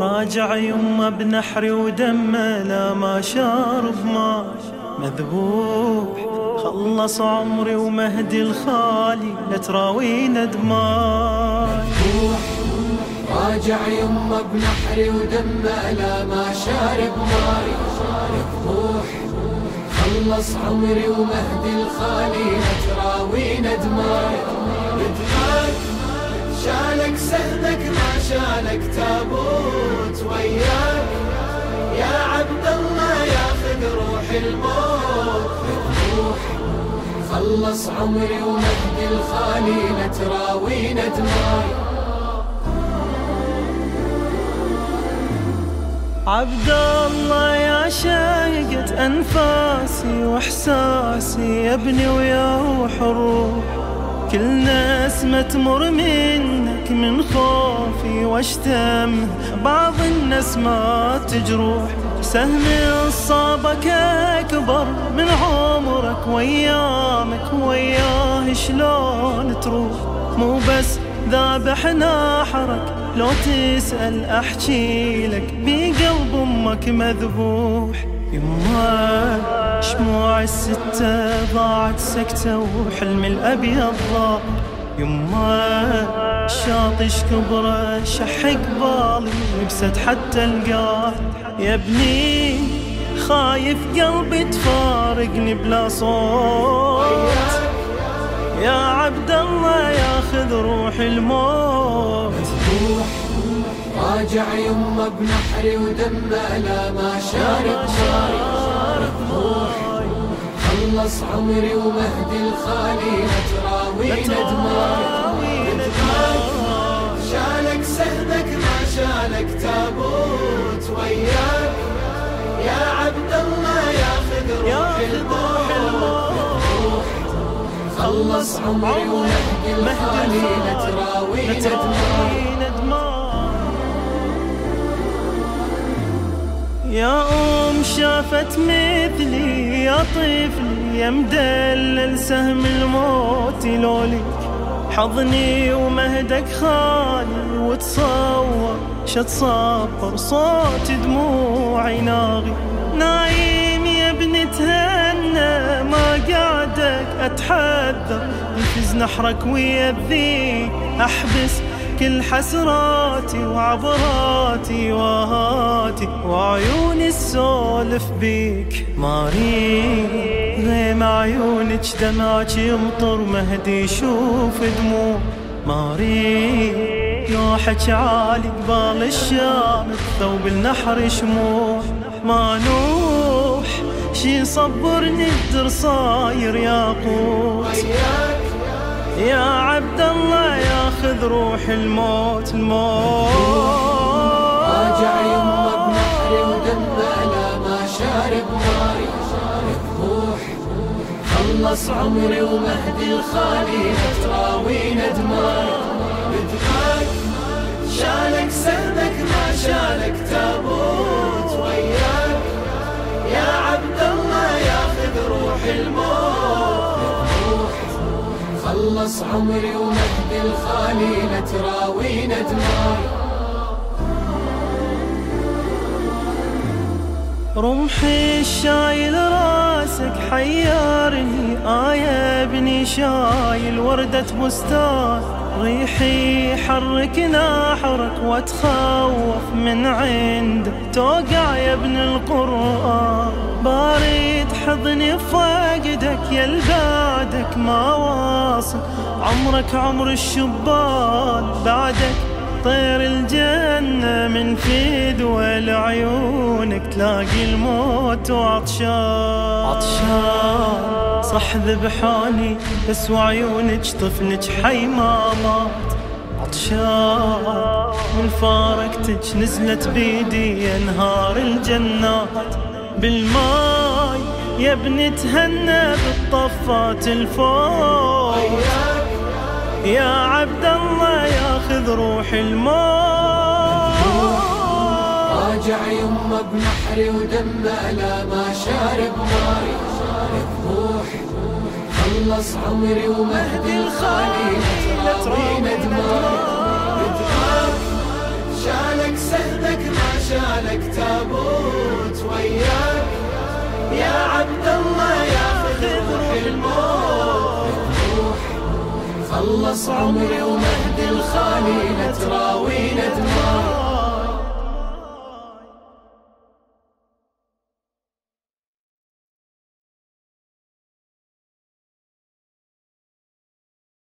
راجع يمه بنحري ودمه لا ما شارب ما مذبوح. خلص عمري ومهدي الخالي لا تراوينا دماي راجع يمه بنحري ودمه لا ما شارب ماي خلص عمري ومهدي الخالي لا تراوينا دماي شالك سهمك ما شالك تابوت وياك يا عبد الله ياخذ روح الموت. روح خلص عمري ومهدي الخالي لتراوينا دماي عبد الله يا شاقة أنفاسي وإحساسي يا ابني ويا روح الروح. كل نسمة تمر منك من خوفي واشتم. بعض الناس ما تجروح سهم صابك أكبر من عمرك ويامك وياه شلون تروح؟ مو بس ذابح ناحرك لو تسأل أحكي لك بقلب أمك مذبوح. يما شموع الستة ضاعت سكتة وحلم الأبيض ضاع. يما شاطش كبرة شح قبالي لبست حتى القاع. يا ابني خايف قلبي تفارقني بلا صوت. يا عبد الله ياخذ روح الموت. راجع يمه بنحري ودمه لا ما شارب شارب خلص عمري ومهدي الخالي تراوينا دماي شالك سهمك ما شالك تابوت وياك. يا عبد الله ياخذ روح الموت خلص عمري ومهدي الخالي تراوينا دماي يا أم شافت مثلي يا طفلي يا مدلل سهم الموت لوليك حضني ومهدك خالي وتصور شتصبر صوت دموعي ناغي. نايم يا ابن تهنى ما قعدك أتحذر. يفز نحرك ويذيك أحبس كل حسراتي وعبراتي وهاتي وعيوني السولف بيك ماري غيم عيونك دمعك يمطر مهدي يشوف دموع ماري نوحك عالي قبال الشام ثوب النحر شموع ما نوح شي صبرني الدر صاير ياقوت. يا عبد الله ياخذ روح الموت الموت. راجع يمه بنحري ودمه لا ما شارب ماي. روح خلص عمري ومهدي الخالي تراوينا دماي بدماك شالك سهمك ما شالك تابوت. وياك يا عبد الله ياخذ روح الموت. خلص عمري ومهدي الخالي لتراوينا دماي رمحي الشايل راسك حيرني آية ابني شايل وردة بستان ريحي حرك ناحرك واتخوف من عنده توقع يا ابن القرآن. بارد حضني فقدك يا البعدك ما واصل. عمرك عمر الشبان بعدك طير الجنة من في دول عيونك تلاقي الموت وعطشان. عطشان. صح ذبحاني بس وعيونك طفلك حي ما مات. عطشان من فارقتك نزلت بيدي انهار الجنات. بالماي يا ابني تهنى بالطفات الفوق يا عبد الله ياخذ روح الموت. راجع يمه بنحري ودمه لا ما شارب ماي. خلص عمري ومهدي الخالي تراوينا بدماغ شالك سهمك ما جعلك تابوت وياك. يا عبد الله ياخذ روح الموت. خلص عمري ومهدي الخالي